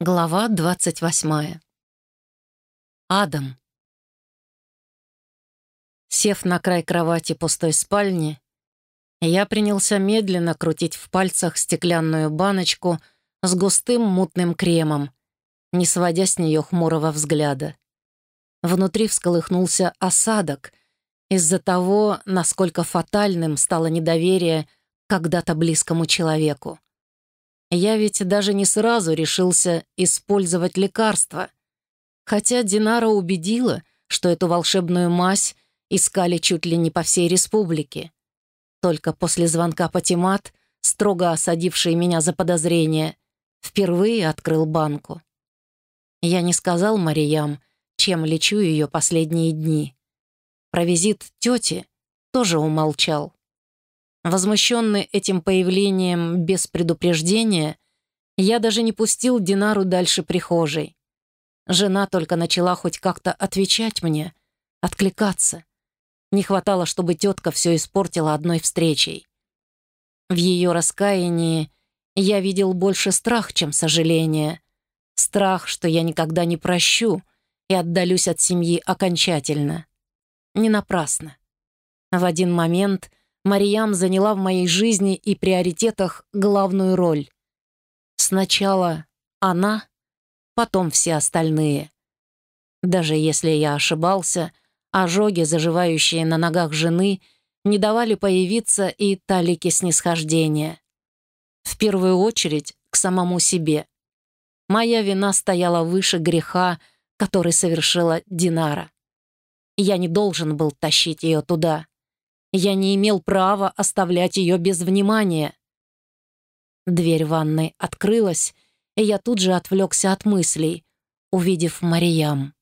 Глава двадцать восьмая. Адам. Сев на край кровати пустой спальни, я принялся медленно крутить в пальцах стеклянную баночку с густым мутным кремом, не сводя с нее хмурого взгляда. Внутри всколыхнулся осадок из-за того, насколько фатальным стало недоверие когда-то близкому человеку. Я ведь даже не сразу решился использовать лекарство, хотя Динара убедила, что эту волшебную мазь искали чуть ли не по всей республике. Только после звонка Патимат, строго осадивший меня за подозрение, впервые открыл банку. Я не сказал Мариям, чем лечу ее последние дни. Про визит тети тоже умолчал. Возмущенный этим появлением без предупреждения, я даже не пустил Динару дальше прихожей. Жена только начала хоть как-то отвечать мне, откликаться. Не хватало, чтобы тетка все испортила одной встречей. В ее раскаянии я видел больше страх, чем сожаление. Страх, что я никогда не прощу и отдалюсь от семьи окончательно. Не напрасно. В один момент Мариям заняла в моей жизни и приоритетах главную роль. Сначала она, потом все остальные. Даже если я ошибался, ожоги, заживающие на ногах жены, не давали появиться и талики снисхождения. В первую очередь к самому себе. Моя вина стояла выше греха, который совершила Динара. Я не должен был тащить ее туда. Я не имел права оставлять ее без внимания. Дверь ванной открылась, и я тут же отвлекся от мыслей, увидев Мариям.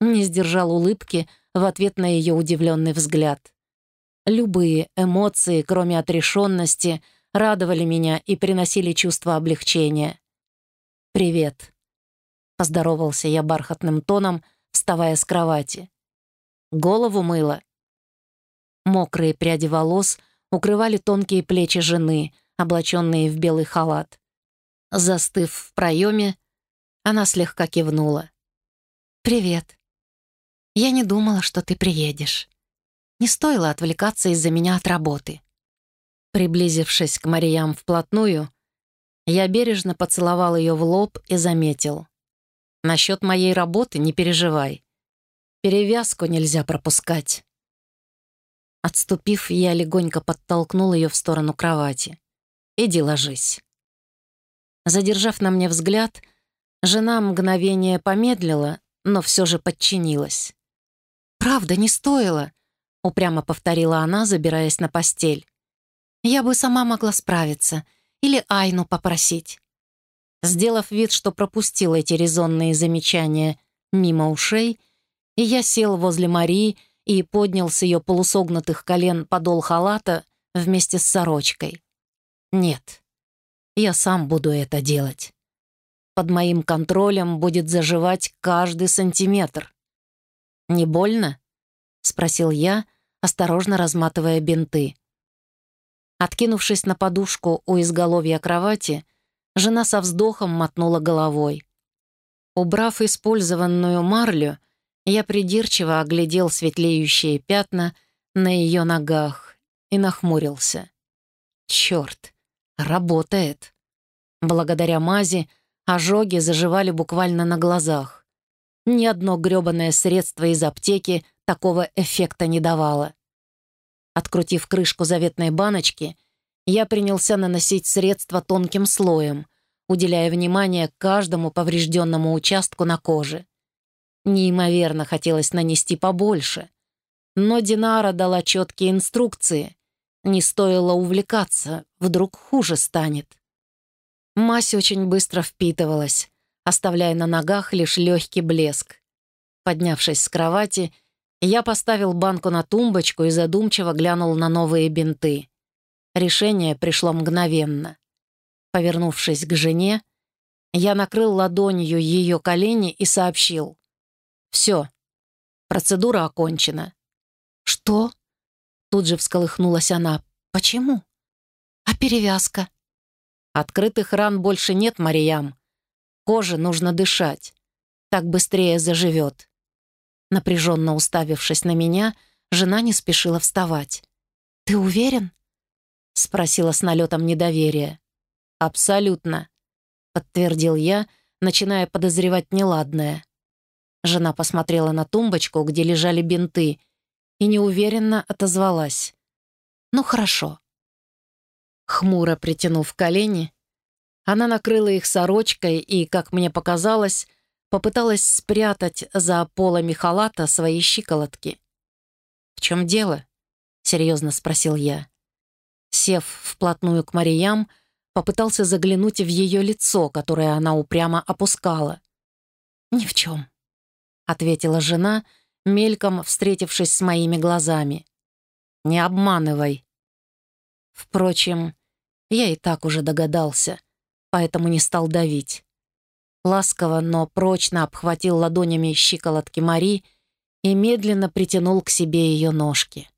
Не сдержал улыбки в ответ на ее удивленный взгляд. Любые эмоции, кроме отрешенности, радовали меня и приносили чувство облегчения. «Привет», — поздоровался я бархатным тоном, вставая с кровати. «Голову мыла?» Мокрые пряди волос укрывали тонкие плечи жены, облаченные в белый халат. Застыв в проеме, она слегка кивнула. «Привет. Я не думала, что ты приедешь. Не стоило отвлекаться из-за меня от работы». Приблизившись к Мариям вплотную, я бережно поцеловал ее в лоб и заметил. «Насчет моей работы не переживай. Перевязку нельзя пропускать». Отступив, я легонько подтолкнул ее в сторону кровати. «Иди ложись». Задержав на мне взгляд, жена мгновение помедлила, но все же подчинилась. «Правда, не стоило», — упрямо повторила она, забираясь на постель. «Я бы сама могла справиться. Или Айну попросить». Сделав вид, что пропустил эти резонные замечания мимо ушей, я сел возле Марии, и поднял с ее полусогнутых колен подол халата вместе с сорочкой. «Нет, я сам буду это делать. Под моим контролем будет заживать каждый сантиметр». «Не больно?» — спросил я, осторожно разматывая бинты. Откинувшись на подушку у изголовья кровати, жена со вздохом мотнула головой. Убрав использованную марлю, я придирчиво оглядел светлеющие пятна на ее ногах и нахмурился. Черт, работает. Благодаря мази ожоги заживали буквально на глазах. Ни одно грёбаное средство из аптеки такого эффекта не давало. Открутив крышку заветной баночки, я принялся наносить средство тонким слоем, уделяя внимание каждому поврежденному участку на коже. Неимоверно хотелось нанести побольше. Но Динара дала четкие инструкции. Не стоило увлекаться, вдруг хуже станет. Мазь очень быстро впитывалась, оставляя на ногах лишь легкий блеск. Поднявшись с кровати, я поставил банку на тумбочку и задумчиво глянул на новые бинты. Решение пришло мгновенно. Повернувшись к жене, я накрыл ладонью ее колени и сообщил. Все. Процедура окончена. Что? Тут же всколыхнулась она. Почему? А перевязка? Открытых ран больше нет, Мариям. Коже нужно дышать. Так быстрее заживет. Напряженно уставившись на меня, жена не спешила вставать. «Ты уверен?» — спросила с налетом недоверия. «Абсолютно», — подтвердил я, начиная подозревать неладное. Жена посмотрела на тумбочку, где лежали бинты, и неуверенно отозвалась. «Ну, хорошо». Хмуро притянув колени, она накрыла их сорочкой и, как мне показалось, попыталась спрятать за полами халата свои щиколотки. «В чем дело?» — серьезно спросил я. Сев вплотную к Мариям, попытался заглянуть в ее лицо, которое она упрямо опускала. «Ни в чем», — ответила жена, мельком встретившись с моими глазами. «Не обманывай». Впрочем, я и так уже догадался, поэтому не стал давить. Ласково, но прочно обхватил ладонями щиколотки Мари и медленно притянул к себе ее ножки.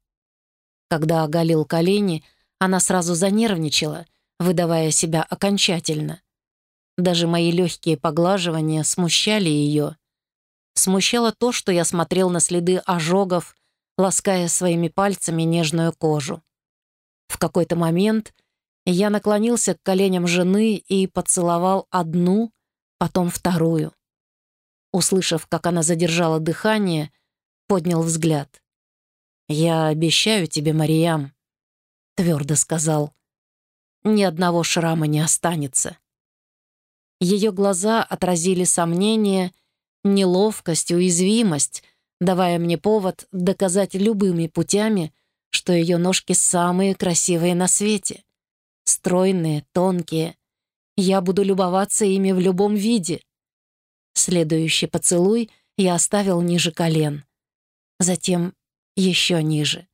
Когда оголил колени, она сразу занервничала, выдавая себя окончательно. Даже мои легкие поглаживания смущали ее. Смущало то, что я смотрел на следы ожогов, лаская своими пальцами нежную кожу. В какой-то момент я наклонился к коленям жены и поцеловал одну, потом вторую. Услышав, как она задержала дыхание, поднял взгляд. «Я обещаю тебе, Мариям», — твердо сказал, ни одного шрама не останется. Ее глаза отразили сомнение, неловкость, уязвимость, давая мне повод доказать любыми путями, что ее ножки самые красивые на свете. Стройные, тонкие. Я буду любоваться ими в любом виде. Следующий поцелуй я оставил ниже колен. Затем еще ниже.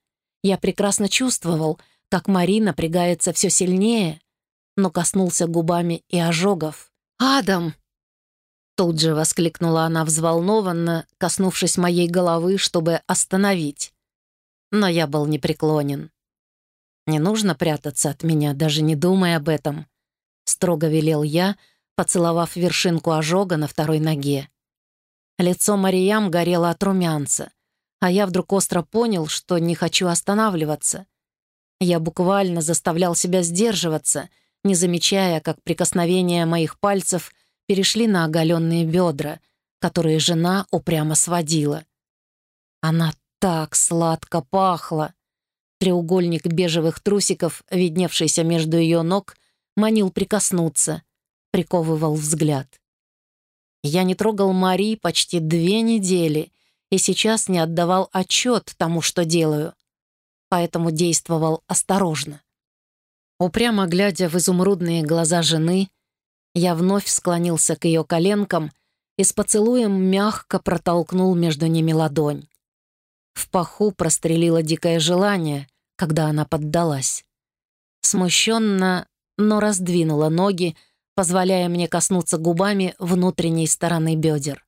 Я прекрасно чувствовал, как Мари напрягается все сильнее, но коснулся губами и ожогов. «Адам!» Тут же воскликнула она взволнованно, коснувшись моей головы, чтобы остановить. Но я был непреклонен. «Не нужно прятаться от меня, даже не думая об этом», — строго велел я, поцеловав вершинку ожога на второй ноге. Лицо Мариям горело от румянца, а я вдруг остро понял, что не хочу останавливаться — я буквально заставлял себя сдерживаться, не замечая, как прикосновения моих пальцев перешли на оголенные бедра, которые жена упрямо сводила. Она так сладко пахла. Треугольник бежевых трусиков, видневшийся между ее ног, манил прикоснуться, приковывал взгляд. Я не трогал Мари почти две недели и сейчас не отдавал отчет тому, что делаю поэтому действовал осторожно. Упрямо глядя в изумрудные глаза жены, я вновь склонился к ее коленкам и с поцелуем мягко протолкнул между ними ладонь. В паху прострелило дикое желание, когда она поддалась. Смущенно, но раздвинула ноги, позволяя мне коснуться губами внутренней стороны бедер.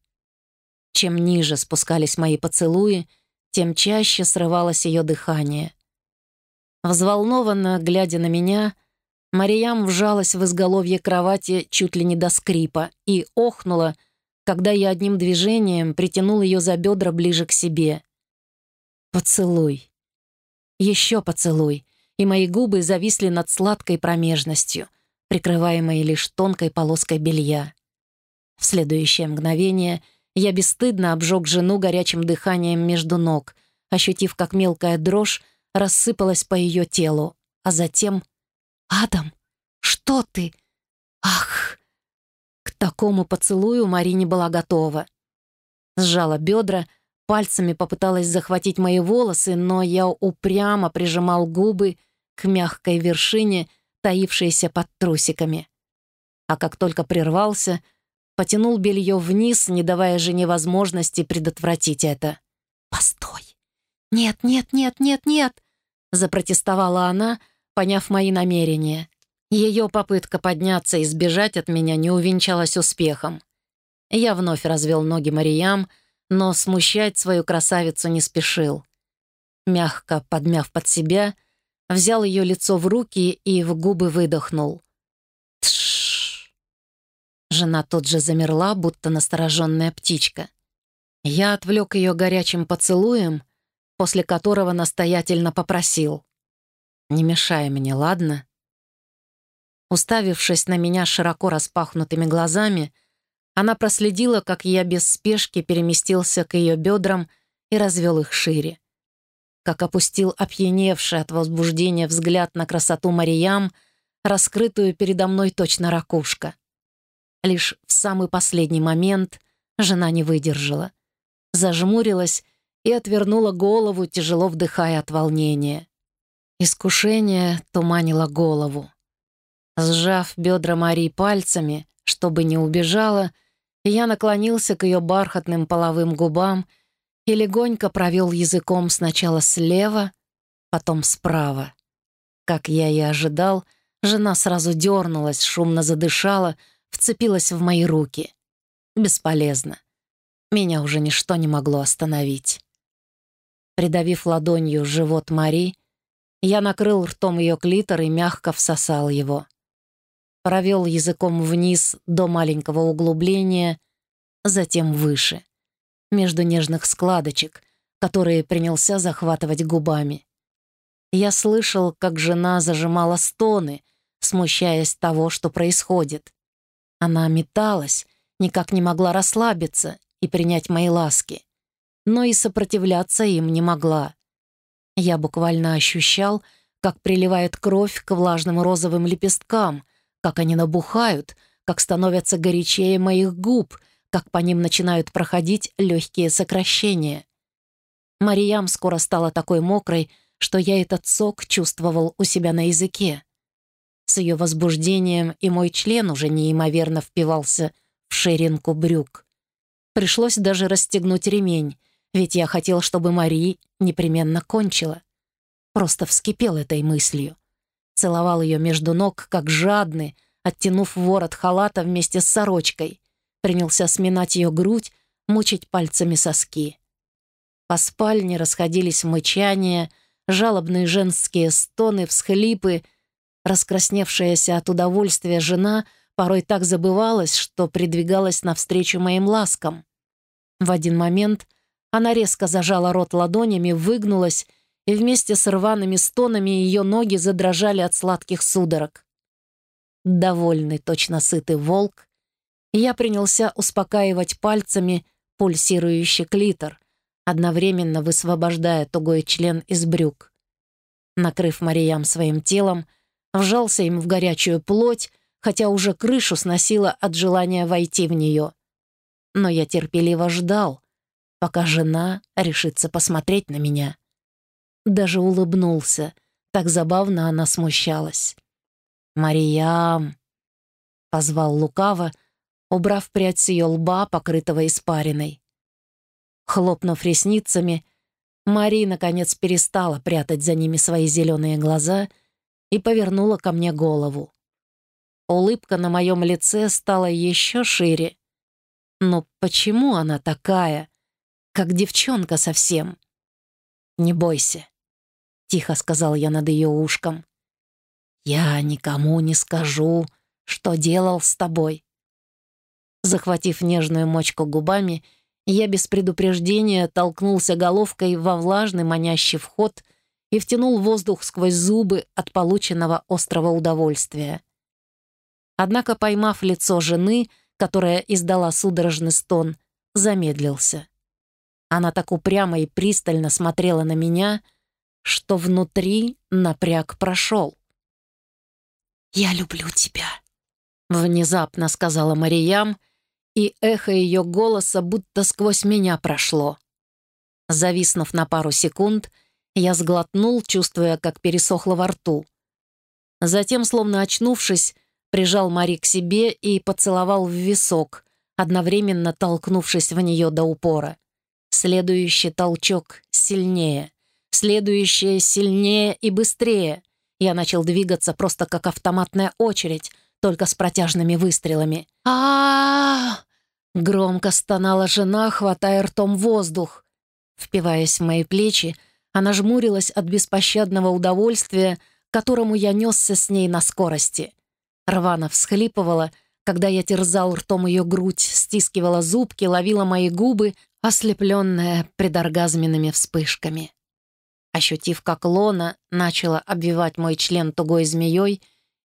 Чем ниже спускались мои поцелуи, тем чаще срывалось ее дыхание. Взволнованно, глядя на меня, Мариям вжалась в изголовье кровати чуть ли не до скрипа и охнула, когда я одним движением притянул ее за бедра ближе к себе. Поцелуй. Еще поцелуй, и мои губы зависли над сладкой промежностью, прикрываемой лишь тонкой полоской белья. В следующее мгновение — я бесстыдно обжег жену горячим дыханием между ног, ощутив, как мелкая дрожь рассыпалась по ее телу, а затем... «Адам, что ты? Ах!» К такому поцелую Марине была готова. Сжала бедра, пальцами попыталась захватить мои волосы, но я упрямо прижимал губы к мягкой вершине, таившейся под трусиками. А как только прервался — потянул белье вниз, не давая жене возможности предотвратить это. «Постой! Нет, нет, нет, нет, нет!» запротестовала она, поняв мои намерения. Ее попытка подняться и сбежать от меня не увенчалась успехом. Я вновь развел ноги Мариям, но смущать свою красавицу не спешил. Мягко подмяв под себя, взял ее лицо в руки и в губы выдохнул. Жена тут же замерла, будто настороженная птичка. Я отвлек ее горячим поцелуем, после которого настоятельно попросил. «Не мешай мне, ладно?» Уставившись на меня широко распахнутыми глазами, она проследила, как я без спешки переместился к ее бедрам и развел их шире. Как опустил опьяневший от возбуждения взгляд на красоту Мариям, раскрытую передо мной точно ракушка. Лишь в самый последний момент жена не выдержала. Зажмурилась и отвернула голову, тяжело вдыхая от волнения. Искушение туманило голову. Сжав бедра Марии пальцами, чтобы не убежала, я наклонился к ее бархатным половым губам и легонько провел языком сначала слева, потом справа. Как я и ожидал, жена сразу дернулась, шумно задышала, вцепилась в мои руки. Бесполезно. Меня уже ничто не могло остановить. Придавив ладонью живот Мари, я накрыл ртом ее клитор и мягко всосал его. Провел языком вниз до маленького углубления, затем выше, между нежных складочек, которые принялся захватывать губами. Я слышал, как жена зажимала стоны, смущаясь того, что происходит. Она металась, никак не могла расслабиться и принять мои ласки, но и сопротивляться им не могла. Я буквально ощущал, как приливает кровь к влажным розовым лепесткам, как они набухают, как становятся горячее моих губ, как по ним начинают проходить легкие сокращения. Мариям скоро стала такой мокрой, что я этот сок чувствовал у себя на языке. С ее возбуждением и мой член уже неимоверно впивался в ширинку брюк. Пришлось даже расстегнуть ремень, ведь я хотел, чтобы Мари непременно кончила. Просто вскипел этой мыслью. Целовал ее между ног, как жадный, оттянув ворот халата вместе с сорочкой. Принялся сминать ее грудь, мучить пальцами соски. По спальне расходились мычания, жалобные женские стоны, всхлипы — Раскрасневшаяся от удовольствия жена порой так забывалась, что придвигалась навстречу моим ласкам. В один момент она резко зажала рот ладонями, выгнулась, и вместе с рваными стонами ее ноги задрожали от сладких судорог. Довольный, точно сытый волк, я принялся успокаивать пальцами пульсирующий клитор, одновременно высвобождая тугой член из брюк. Накрыв Мариям своим телом, вжался им в горячую плоть, хотя уже крышу сносило от желания войти в нее. Но я терпеливо ждал, пока жена решится посмотреть на меня. Даже улыбнулся, так забавно она смущалась. «Мариям!» — позвал лукаво, убрав прядь с ее лба, покрытого испариной. Хлопнув ресницами, Мари, наконец, перестала прятать за ними свои зеленые глаза — и повернула ко мне голову. Улыбка на моем лице стала еще шире. Но почему она такая, как девчонка совсем? «Не бойся», — тихо сказал я над ее ушком. «Я никому не скажу, что делал с тобой». Захватив нежную мочку губами, я без предупреждения толкнулся головкой во влажный манящий вход — и втянул воздух сквозь зубы от полученного острого удовольствия. Однако, поймав лицо жены, которая издала судорожный стон, замедлился. Она так упрямо и пристально смотрела на меня, что внутри напряг прошел. «Я люблю тебя», — внезапно сказала Мариям, и эхо ее голоса будто сквозь меня прошло. Зависнув на пару секунд, я сглотнул, чувствуя, как пересохло во рту. Затем, словно очнувшись, прижал Мари к себе и поцеловал в висок, одновременно толкнувшись в нее до упора. Следующий толчок сильнее, следующее сильнее и быстрее. Я начал двигаться просто как автоматная очередь, только с протяжными выстрелами. а, Громко стонала жена, хватая ртом воздух. Впиваясь в мои плечи, она жмурилась от беспощадного удовольствия, которому я несся с ней на скорости. Рвана всхлипывала, когда я терзал ртом ее грудь, стискивала зубки, ловила мои губы, ослепленная предоргазменными вспышками. Ощутив, как лона начала обвивать мой член тугой змеей,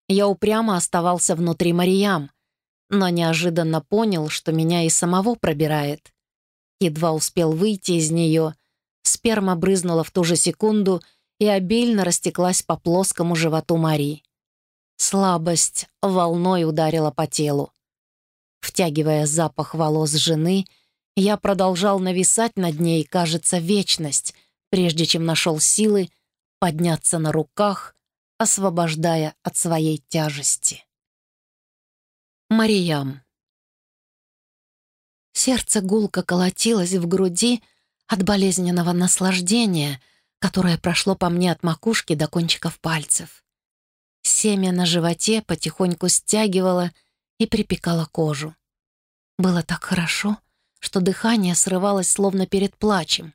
я упрямо оставался внутри Мариям, но неожиданно понял, что меня и самого пробирает. Едва успел выйти из нее, сперма брызнула в ту же секунду и обильно растеклась по плоскому животу Мари. Слабость волной ударила по телу. Втягивая запах волос жены, я продолжал нависать над ней, кажется, вечность, прежде чем нашел силы подняться на руках, освобождая от своей тяжести. Мариям. Сердце гулко колотилось в груди от болезненного наслаждения, которое прошло по мне от макушки до кончиков пальцев. Семя на животе потихоньку стягивало и припекало кожу. Было так хорошо, что дыхание срывалось словно перед плачем.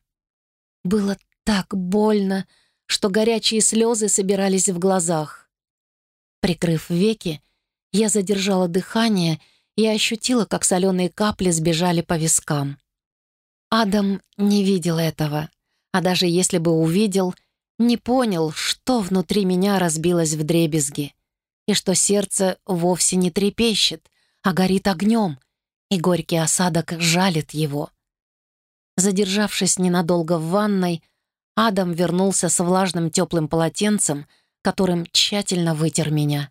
Было так больно, что горячие слезы собирались в глазах. Прикрыв веки, я задержала дыхание и ощутила, как соленые капли сбежали по вискам. Адам не видел этого, а даже если бы увидел, не понял, что внутри меня разбилось в дребезги, и что сердце вовсе не трепещет, а горит огнем, и горький осадок жалит его. Задержавшись ненадолго в ванной, Адам вернулся с влажным теплым полотенцем, которым тщательно вытер меня.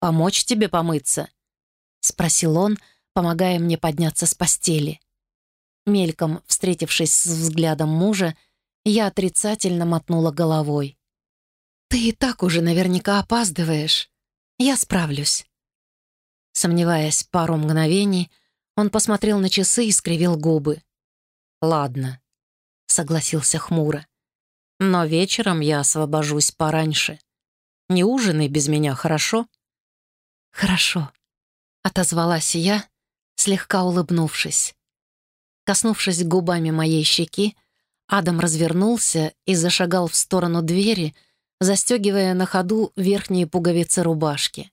«Помочь тебе помыться?» — спросил он, помогая мне подняться с постели. Мельком встретившись с взглядом мужа, я отрицательно мотнула головой. «Ты и так уже наверняка опаздываешь. Я справлюсь». Сомневаясь пару мгновений, он посмотрел на часы и скривил губы. «Ладно», — согласился хмуро. «Но вечером я освобожусь пораньше. Не ужинай без меня, хорошо?» «Хорошо», — отозвалась я, слегка улыбнувшись. Коснувшись губами моей щеки, Адам развернулся и зашагал в сторону двери, застегивая на ходу верхние пуговицы рубашки.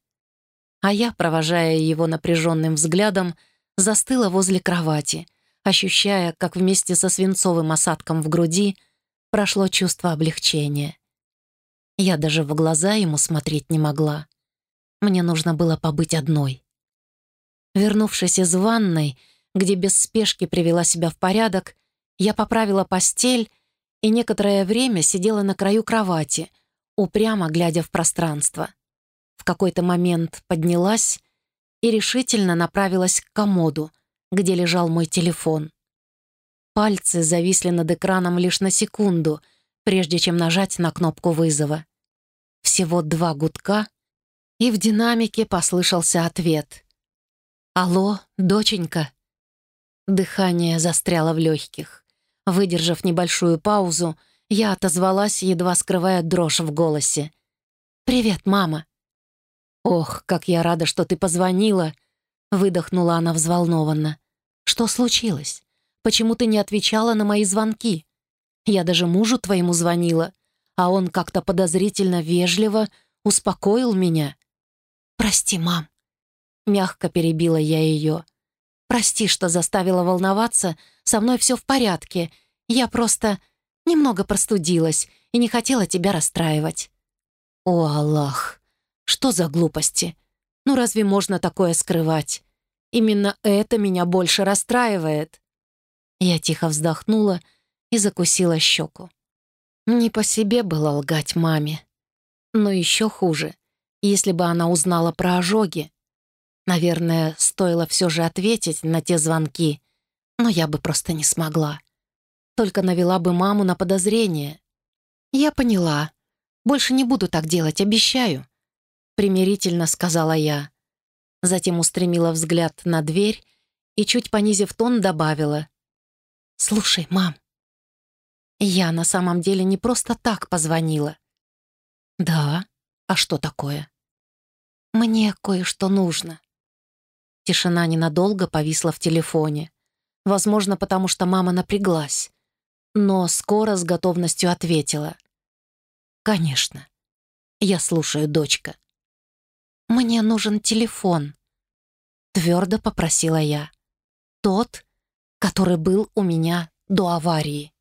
А я, провожая его напряженным взглядом, застыла возле кровати, ощущая, как вместе со свинцовым осадком в груди прошло чувство облегчения. Я даже в глаза ему смотреть не могла. Мне нужно было побыть одной. Вернувшись из ванной, где без спешки привела себя в порядок, я поправила постель и некоторое время сидела на краю кровати, упрямо глядя в пространство. В какой-то момент поднялась и решительно направилась к комоду, где лежал мой телефон. Пальцы зависли над экраном лишь на секунду, прежде чем нажать на кнопку вызова. Всего два гудка, и в динамике послышался ответ. «Алло, доченька?» Дыхание застряло в легких. Выдержав небольшую паузу, я отозвалась, едва скрывая дрожь в голосе. «Привет, мама!» «Ох, как я рада, что ты позвонила!» Выдохнула она взволнованно. «Что случилось? Почему ты не отвечала на мои звонки? Я даже мужу твоему звонила, а он как-то подозрительно вежливо успокоил меня. «Прости, мам». Мягко перебила я ее. «Прости, что заставила волноваться. Со мной все в порядке. Я просто немного простудилась и не хотела тебя расстраивать». «О, Аллах! Что за глупости? Ну разве можно такое скрывать? Именно это меня больше расстраивает». Я тихо вздохнула и закусила щеку. Не по себе было лгать маме. Но еще хуже — если бы она узнала про ожоги. Наверное, стоило все же ответить на те звонки, но я бы просто не смогла. Только навела бы маму на подозрение. Я поняла. Больше не буду так делать, обещаю. Примирительно сказала я. Затем устремила взгляд на дверь и, чуть понизив тон, добавила. «Слушай, мам, я на самом деле не просто так позвонила». «Да? А что такое?» «Мне кое-что нужно». Тишина ненадолго повисла в телефоне. Возможно, потому что мама напряглась. Но скоро с готовностью ответила. «Конечно. Я слушаю, дочка». «Мне нужен телефон». твердо попросила я. Тот, который был у меня до аварии.